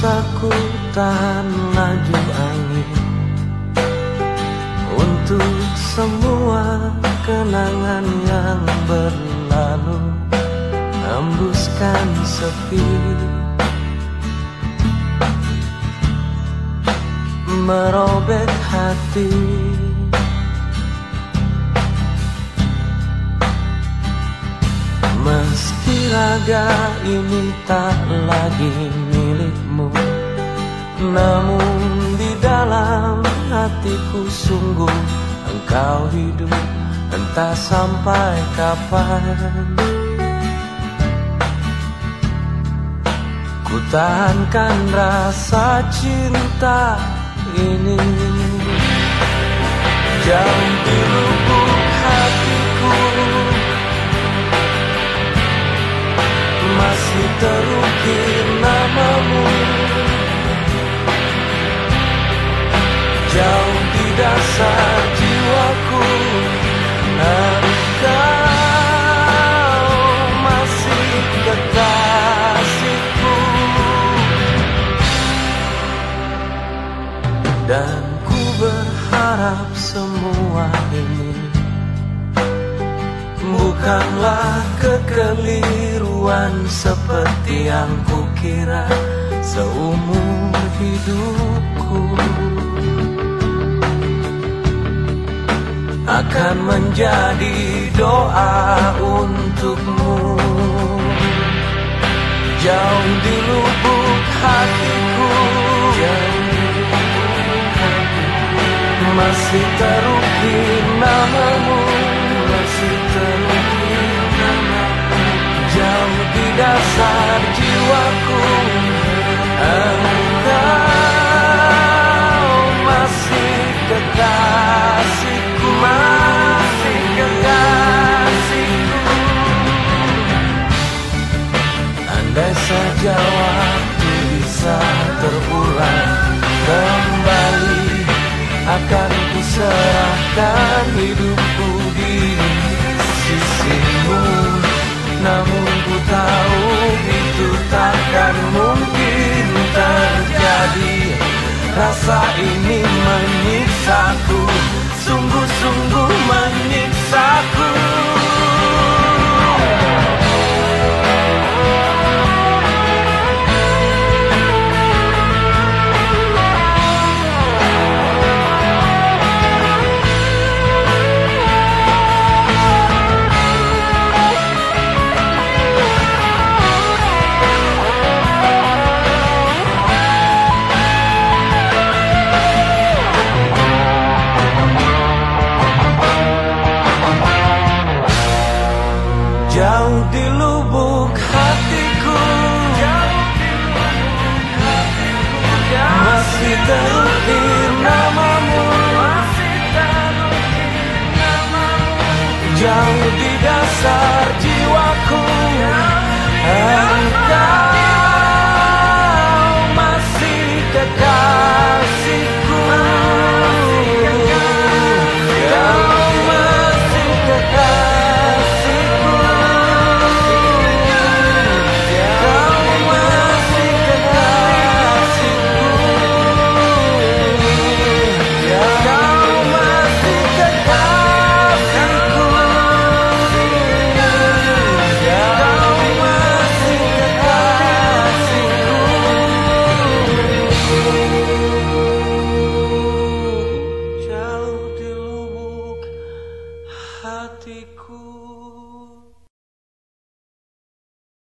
bisa tahan laju angin. Untuk semua kenangan yang berlalu Hembuskan sepi. Merobek hati. Meski raga ini tak lagi milikmu. Namun di dalam hatiku sungguh Engkau hidup entah sampai kapan. Ku tahankan rasa cinta ini. Jauh di hatiku. Masih terukir Dan ku berharap semua ini Bukanlah kekeliruan seperti yang kukira seumur hidupku. Akan menjadi doa untukmu. Jauh di lubuk hatiku Masih terukir namamu Masih terukir namamu. Jauh di dasar jiwaku Engkau masih kekasihku Masih kekasihku. Andai saja waktu bisa serahkan hidupku di sisimu. Namun ku tahu itu takkan mungkin terjadi. Rasa ini namamu Jauh di